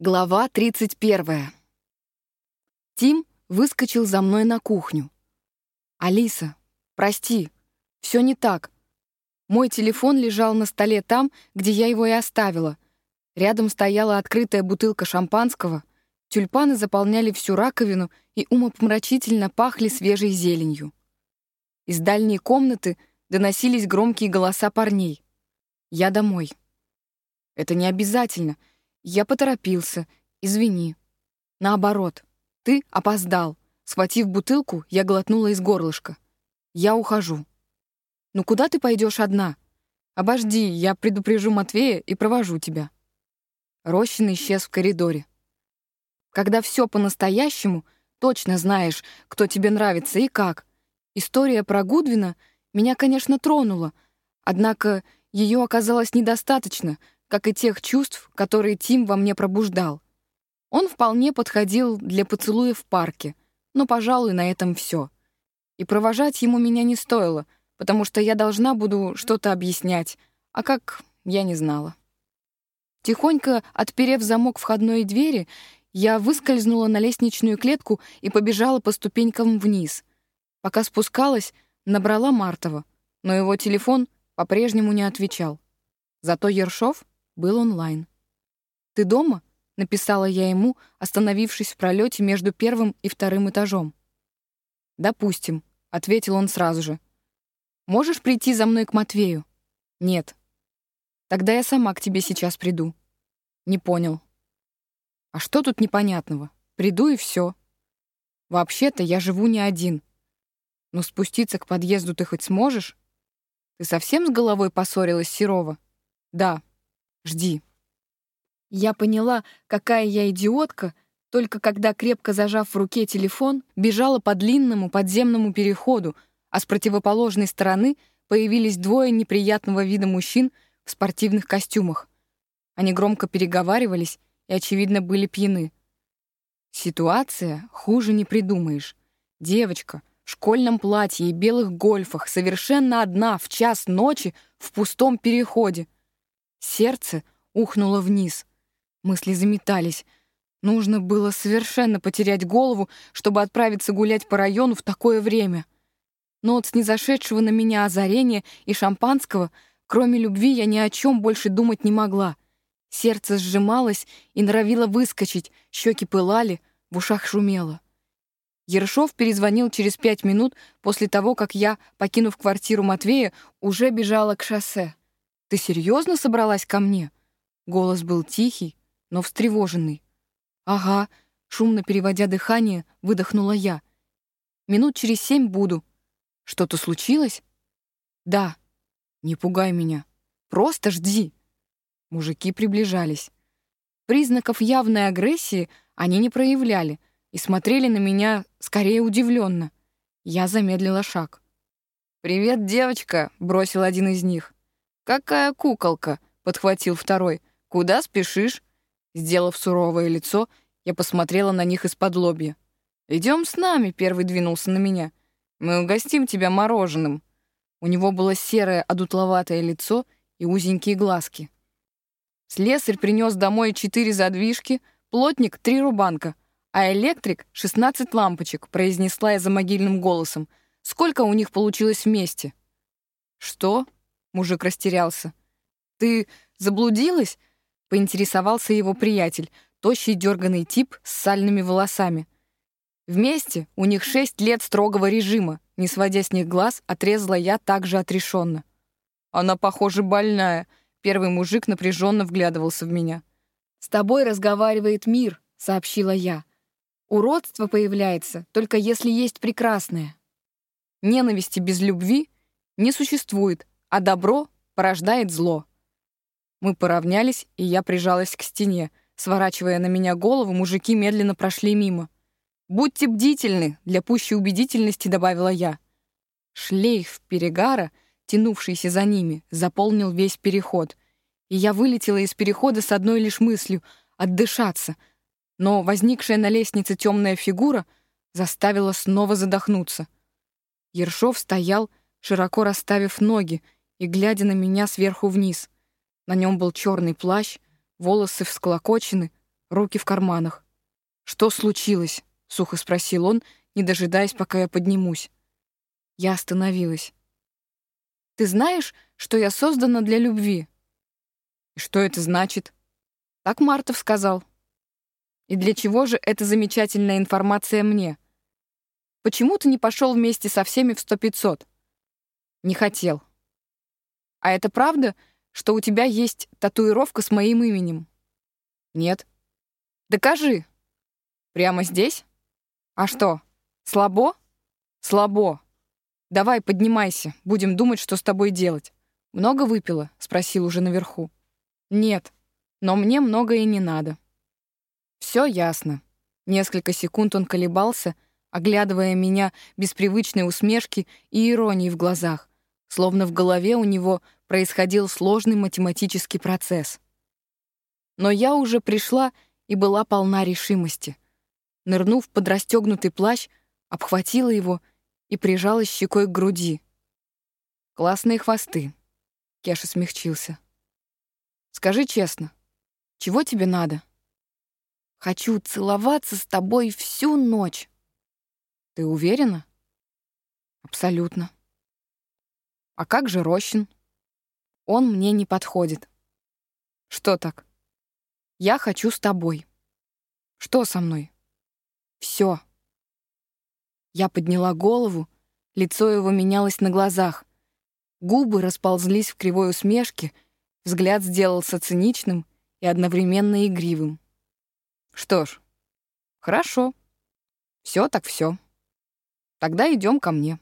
Глава 31. Тим выскочил за мной на кухню. «Алиса, прости, все не так. Мой телефон лежал на столе там, где я его и оставила. Рядом стояла открытая бутылка шампанского, тюльпаны заполняли всю раковину и умопомрачительно пахли свежей зеленью. Из дальней комнаты доносились громкие голоса парней. «Я домой». «Это не обязательно», я поторопился. Извини. Наоборот. Ты опоздал. Схватив бутылку, я глотнула из горлышка. Я ухожу. Ну куда ты пойдешь одна? Обожди, я предупрежу Матвея и провожу тебя. Рощин исчез в коридоре. Когда все по-настоящему, точно знаешь, кто тебе нравится и как. История про Гудвина меня, конечно, тронула, однако ее оказалось недостаточно, как и тех чувств, которые Тим во мне пробуждал. Он вполне подходил для поцелуя в парке, но, пожалуй, на этом все. И провожать ему меня не стоило, потому что я должна буду что-то объяснять, а как, я не знала. Тихонько отперев замок входной двери, я выскользнула на лестничную клетку и побежала по ступенькам вниз. Пока спускалась, набрала Мартова, но его телефон по-прежнему не отвечал. Зато Ершов был онлайн. «Ты дома?» — написала я ему, остановившись в пролете между первым и вторым этажом. «Допустим», — ответил он сразу же. «Можешь прийти за мной к Матвею?» «Нет». «Тогда я сама к тебе сейчас приду». «Не понял». «А что тут непонятного? Приду и все. Вообще-то я живу не один. Но спуститься к подъезду ты хоть сможешь? Ты совсем с головой поссорилась, Серова?» «Да», Жди». Я поняла, какая я идиотка, только когда, крепко зажав в руке телефон, бежала по длинному подземному переходу, а с противоположной стороны появились двое неприятного вида мужчин в спортивных костюмах. Они громко переговаривались и, очевидно, были пьяны. Ситуация хуже не придумаешь. Девочка в школьном платье и белых гольфах совершенно одна в час ночи в пустом переходе — Сердце ухнуло вниз. Мысли заметались. Нужно было совершенно потерять голову, чтобы отправиться гулять по району в такое время. Но от снизошедшего на меня озарения и шампанского, кроме любви, я ни о чем больше думать не могла. Сердце сжималось и норовило выскочить, щеки пылали, в ушах шумело. Ершов перезвонил через пять минут после того, как я, покинув квартиру Матвея, уже бежала к шоссе. Ты серьезно собралась ко мне?» Голос был тихий, но встревоженный. «Ага», — шумно переводя дыхание, выдохнула я. «Минут через семь буду. Что-то случилось?» «Да». «Не пугай меня. Просто жди». Мужики приближались. Признаков явной агрессии они не проявляли и смотрели на меня скорее удивленно. Я замедлила шаг. «Привет, девочка», — бросил один из них. «Какая куколка?» — подхватил второй. «Куда спешишь?» Сделав суровое лицо, я посмотрела на них из-под лобья. «Идем с нами», — первый двинулся на меня. «Мы угостим тебя мороженым». У него было серое одутловатое лицо и узенькие глазки. Слесарь принес домой четыре задвижки, плотник — три рубанка, а электрик — шестнадцать лампочек, произнесла я за могильным голосом. Сколько у них получилось вместе? «Что?» Мужик растерялся. «Ты заблудилась?» — поинтересовался его приятель, тощий дерганный тип с сальными волосами. Вместе у них шесть лет строгого режима, не сводя с них глаз, отрезала я также отрешенно. «Она, похоже, больная», — первый мужик напряженно вглядывался в меня. «С тобой разговаривает мир», — сообщила я. «Уродство появляется, только если есть прекрасное. Ненависти без любви не существует, а добро порождает зло. Мы поравнялись, и я прижалась к стене. Сворачивая на меня голову, мужики медленно прошли мимо. «Будьте бдительны», — для пущей убедительности добавила я. Шлейф перегара, тянувшийся за ними, заполнил весь переход. И я вылетела из перехода с одной лишь мыслью — отдышаться. Но возникшая на лестнице темная фигура заставила снова задохнуться. Ершов стоял, широко расставив ноги, и глядя на меня сверху вниз. На нем был черный плащ, волосы всклокочены, руки в карманах. «Что случилось?» — сухо спросил он, не дожидаясь, пока я поднимусь. Я остановилась. «Ты знаешь, что я создана для любви?» «И что это значит?» «Так Мартов сказал». «И для чего же эта замечательная информация мне?» «Почему ты не пошел вместе со всеми в сто пятьсот?» «Не хотел». «А это правда, что у тебя есть татуировка с моим именем?» «Нет». «Докажи». «Прямо здесь?» «А что, слабо?» «Слабо. Давай, поднимайся, будем думать, что с тобой делать». «Много выпила?» — спросил уже наверху. «Нет, но мне много и не надо». Все ясно. Несколько секунд он колебался, оглядывая меня без привычной усмешки и иронии в глазах, словно в голове у него происходил сложный математический процесс. Но я уже пришла и была полна решимости. Нырнув под расстегнутый плащ, обхватила его и прижалась щекой к груди. «Классные хвосты», — Кеша смягчился. «Скажи честно, чего тебе надо?» «Хочу целоваться с тобой всю ночь». «Ты уверена?» «Абсолютно». «А как же Рощин?» «Он мне не подходит». «Что так?» Я хочу с тобой. Что со мной? Все. Я подняла голову, лицо его менялось на глазах. Губы расползлись в кривой усмешке, взгляд сделался циничным и одновременно игривым. Что ж, хорошо. Все так все. Тогда идем ко мне.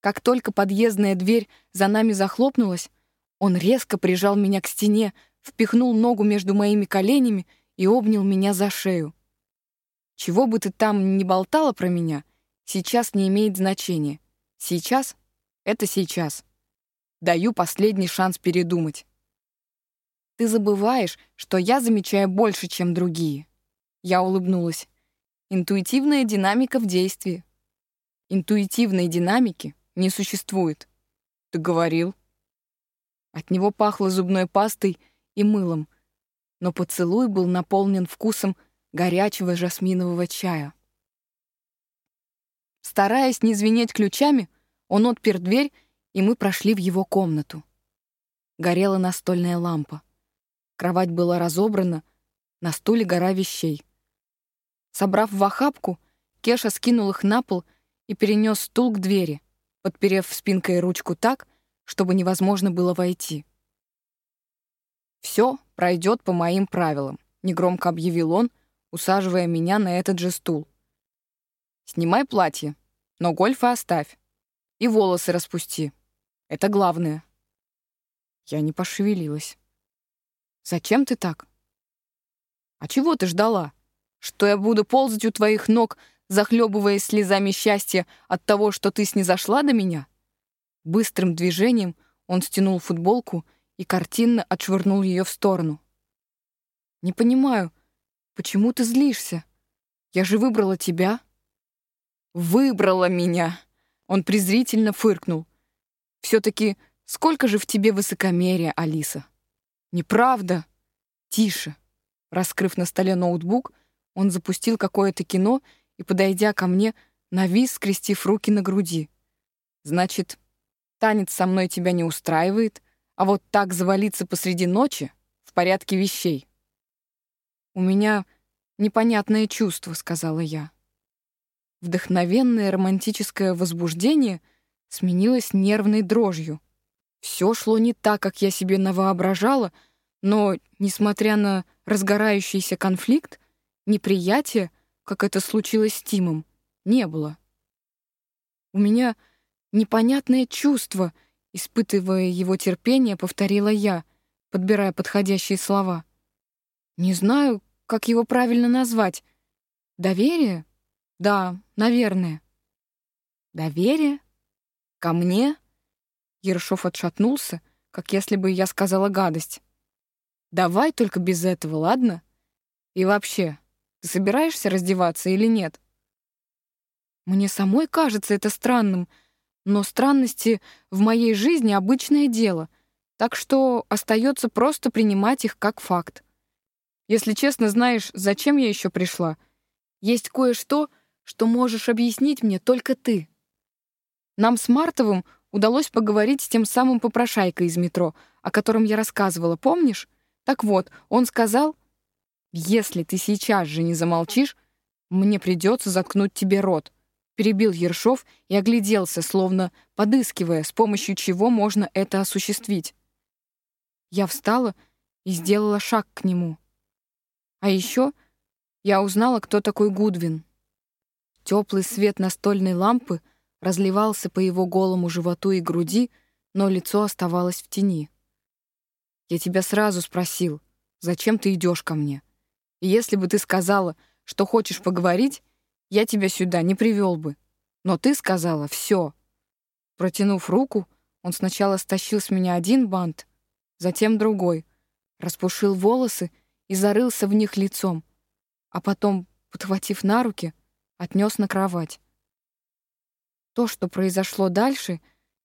Как только подъездная дверь за нами захлопнулась, он резко прижал меня к стене, впихнул ногу между моими коленями и обнял меня за шею. Чего бы ты там ни болтала про меня, сейчас не имеет значения. Сейчас — это сейчас. Даю последний шанс передумать. Ты забываешь, что я замечаю больше, чем другие. Я улыбнулась. Интуитивная динамика в действии. Интуитивной динамики не существует. Ты говорил. От него пахло зубной пастой и мылом, но поцелуй был наполнен вкусом горячего жасминового чая. Стараясь не звенеть ключами, он отпер дверь, и мы прошли в его комнату. Горела настольная лампа. Кровать была разобрана, на стуле гора вещей. Собрав в охапку, Кеша скинул их на пол и перенес стул к двери, подперев спинкой ручку так, чтобы невозможно было войти. «Все пройдет по моим правилам», — негромко объявил он, усаживая меня на этот же стул. «Снимай платье, но гольфы оставь. И волосы распусти. Это главное». Я не пошевелилась. «Зачем ты так?» «А чего ты ждала? Что я буду ползать у твоих ног, захлебываясь слезами счастья от того, что ты снизошла до меня?» Быстрым движением он стянул футболку и картинно отшвырнул ее в сторону. «Не понимаю, почему ты злишься? Я же выбрала тебя». «Выбрала меня!» Он презрительно фыркнул. «Все-таки сколько же в тебе высокомерия, Алиса?» «Неправда!» «Тише!» Раскрыв на столе ноутбук, он запустил какое-то кино и, подойдя ко мне, навис, скрестив руки на груди. «Значит, танец со мной тебя не устраивает, а вот так завалиться посреди ночи в порядке вещей. «У меня непонятное чувство», — сказала я. Вдохновенное романтическое возбуждение сменилось нервной дрожью. Все шло не так, как я себе навоображала, но, несмотря на разгорающийся конфликт, неприятия, как это случилось с Тимом, не было. У меня непонятное чувство — Испытывая его терпение, повторила я, подбирая подходящие слова. Не знаю, как его правильно назвать. Доверие? Да, наверное. Доверие? Ко мне? Ершов отшатнулся, как если бы я сказала гадость. Давай только без этого, ладно? И вообще, ты собираешься раздеваться или нет? Мне самой кажется это странным — но странности в моей жизни обычное дело, так что остается просто принимать их как факт. Если честно, знаешь, зачем я еще пришла? Есть кое-что, что можешь объяснить мне только ты. Нам с Мартовым удалось поговорить с тем самым попрошайкой из метро, о котором я рассказывала, помнишь? Так вот, он сказал, «Если ты сейчас же не замолчишь, мне придется заткнуть тебе рот», перебил Ершов и огляделся, словно подыскивая, с помощью чего можно это осуществить. Я встала и сделала шаг к нему. А еще я узнала, кто такой Гудвин. Теплый свет настольной лампы разливался по его голому животу и груди, но лицо оставалось в тени. «Я тебя сразу спросил, зачем ты идешь ко мне? Если бы ты сказала, что хочешь поговорить, я тебя сюда не привел бы. Но ты сказала «все». Протянув руку, он сначала стащил с меня один бант, затем другой, распушил волосы и зарылся в них лицом, а потом, подхватив на руки, отнес на кровать. То, что произошло дальше,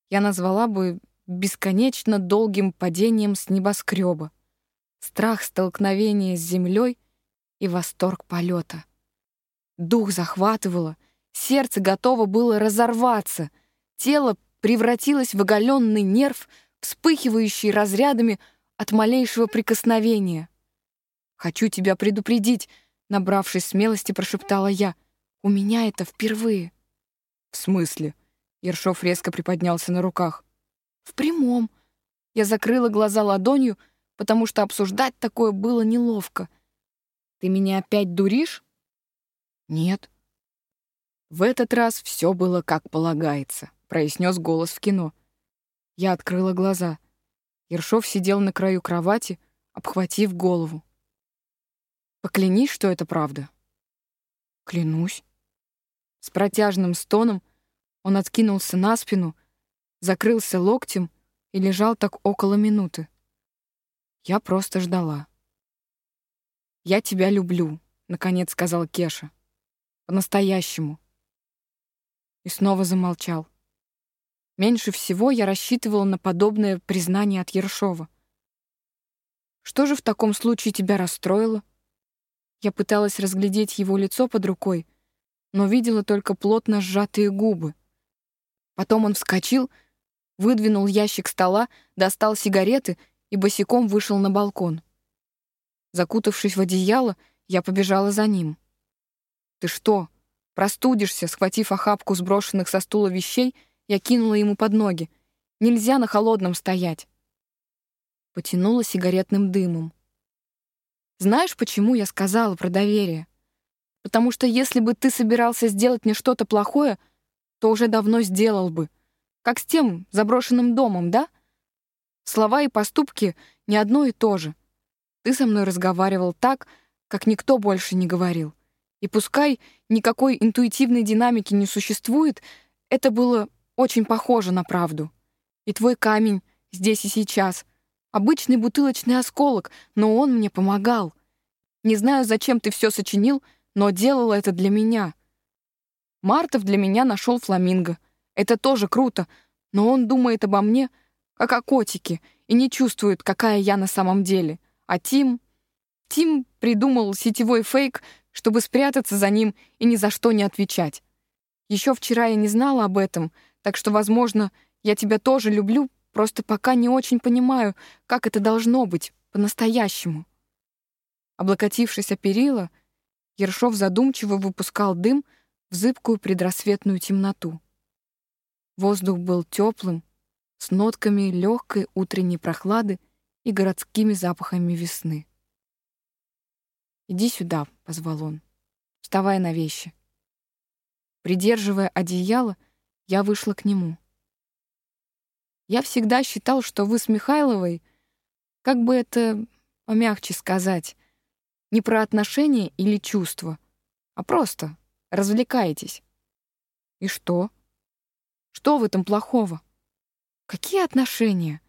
я назвала бы бесконечно долгим падением с небоскреба. Страх столкновения с землей и восторг полета. Дух захватывало, сердце готово было разорваться, тело превратилось в оголенный нерв, вспыхивающий разрядами от малейшего прикосновения. «Хочу тебя предупредить», — набравшись смелости, прошептала я. «У меня это впервые». «В смысле?» Ершов резко приподнялся на руках. «В прямом». Я закрыла глаза ладонью, потому что обсуждать такое было неловко. «Ты меня опять дуришь?» «Нет». В этот раз все было как полагается, произнес голос в кино. Я открыла глаза. Ершов сидел на краю кровати, обхватив голову. Поклянись, что это правда. Клянусь. С протяжным стоном он откинулся на спину, закрылся локтем и лежал так около минуты. Я просто ждала. «Я тебя люблю», — наконец сказал Кеша. «По-настоящему». И снова замолчал. Меньше всего я рассчитывала на подобное признание от Ершова. «Что же в таком случае тебя расстроило?» Я пыталась разглядеть его лицо под рукой, но видела только плотно сжатые губы. Потом он вскочил, выдвинул ящик стола, достал сигареты и босиком вышел на балкон. Закутавшись в одеяло, я побежала за ним. «Ты что, простудишься?» Схватив охапку сброшенных со стула вещей, я кинула ему под ноги. «Нельзя на холодном стоять!» Потянула сигаретным дымом. Знаешь, почему я сказала про доверие? Потому что если бы ты собирался сделать мне что-то плохое, то уже давно сделал бы. Как с тем заброшенным домом, да? Слова и поступки не одно и то же. Ты со мной разговаривал так, как никто больше не говорил. И пускай никакой интуитивной динамики не существует, это было очень похоже на правду. И твой камень здесь и сейчас — Обычный бутылочный осколок, но он мне помогал. Не знаю, зачем ты все сочинил, но делал это для меня. Мартов для меня нашел фламинго. Это тоже круто, но он думает обо мне, как о котике, и не чувствует, какая я на самом деле. А Тим... Тим придумал сетевой фейк, чтобы спрятаться за ним и ни за что не отвечать. Еще вчера я не знала об этом, так что, возможно, я тебя тоже люблю, Просто пока не очень понимаю, как это должно быть по-настоящему. Облокотившись о перила, Ершов задумчиво выпускал дым в зыбкую предрассветную темноту. Воздух был теплым, с нотками легкой утренней прохлады и городскими запахами весны. «Иди сюда», — позвал он, вставая на вещи. Придерживая одеяло, я вышла к нему. Я всегда считал, что вы с Михайловой, как бы это помягче сказать, не про отношения или чувства, а просто развлекаетесь. И что? Что в этом плохого? Какие отношения?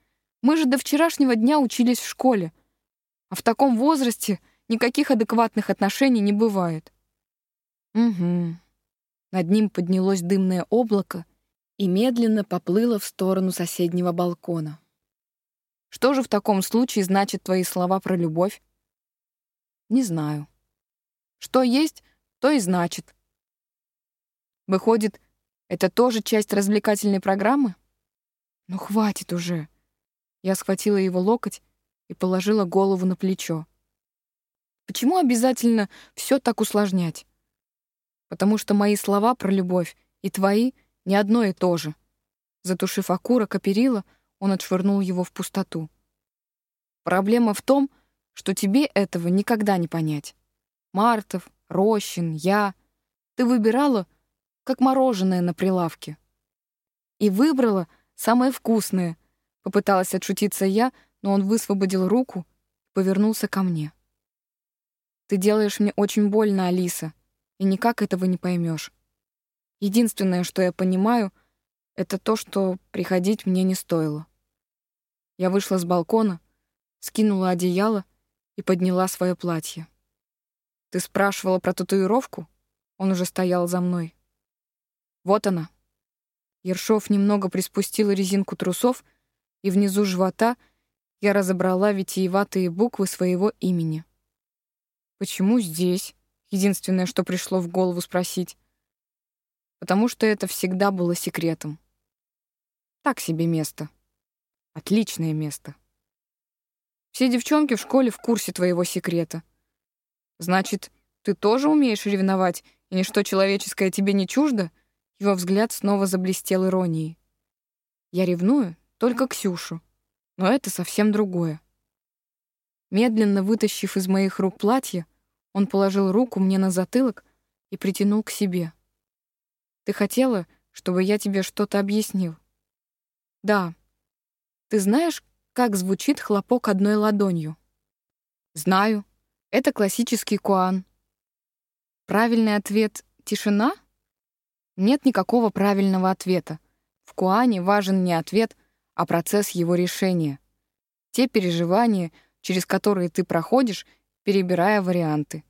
Мы же до вчерашнего дня учились в школе, а в таком возрасте никаких адекватных отношений не бывает. Угу. Над ним поднялось дымное облако, и медленно поплыла в сторону соседнего балкона. Что же в таком случае значит твои слова про любовь? Не знаю. Что есть, то и значит. Выходит, это тоже часть развлекательной программы? Ну хватит уже. Я схватила его локоть и положила голову на плечо. Почему обязательно все так усложнять? Потому что мои слова про любовь и твои не одно и то же. Затушив окурок о он отшвырнул его в пустоту. Проблема в том, что тебе этого никогда не понять. Мартов, Рощин, я. Ты выбирала, как мороженое на прилавке. И выбрала самое вкусное. Попыталась отшутиться я, но он высвободил руку и повернулся ко мне. Ты делаешь мне очень больно, Алиса, и никак этого не поймешь. Единственное, что я понимаю, это то, что приходить мне не стоило. Я вышла с балкона, скинула одеяло и подняла свое платье. Ты спрашивала про татуировку? Он уже стоял за мной. Вот она. Ершов немного приспустил резинку трусов, и внизу живота я разобрала витиеватые буквы своего имени. Почему здесь? Единственное, что пришло в голову спросить. Потому что это всегда было секретом. Так себе место. Отличное место. Все девчонки в школе в курсе твоего секрета. Значит, ты тоже умеешь ревновать, и ничто человеческое тебе не чуждо? Его взгляд снова заблестел иронией. Я ревную только Ксюшу, но это совсем другое. Медленно вытащив из моих рук платье, он положил руку мне на затылок и притянул к себе. Ты хотела, чтобы я тебе что-то объяснил? Да. Ты знаешь, как звучит хлопок одной ладонью? Знаю. Это классический куан. Правильный ответ — тишина? Нет никакого правильного ответа. В Куане важен не ответ, а процесс его решения. Те переживания, через которые ты проходишь, перебирая варианты.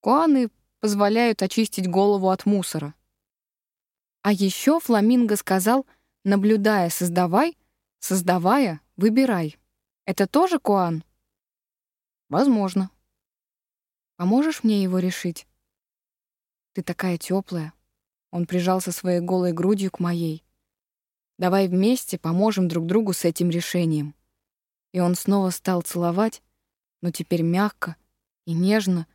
Куаны позволяют очистить голову от мусора. А еще Фламинго сказал, наблюдая, создавай, создавая, выбирай. Это тоже Куан? Возможно. Поможешь мне его решить? Ты такая теплая. Он прижался своей голой грудью к моей. «Давай вместе поможем друг другу с этим решением». И он снова стал целовать, но теперь мягко и нежно,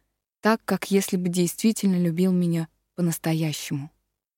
так, как если бы действительно любил меня по-настоящему.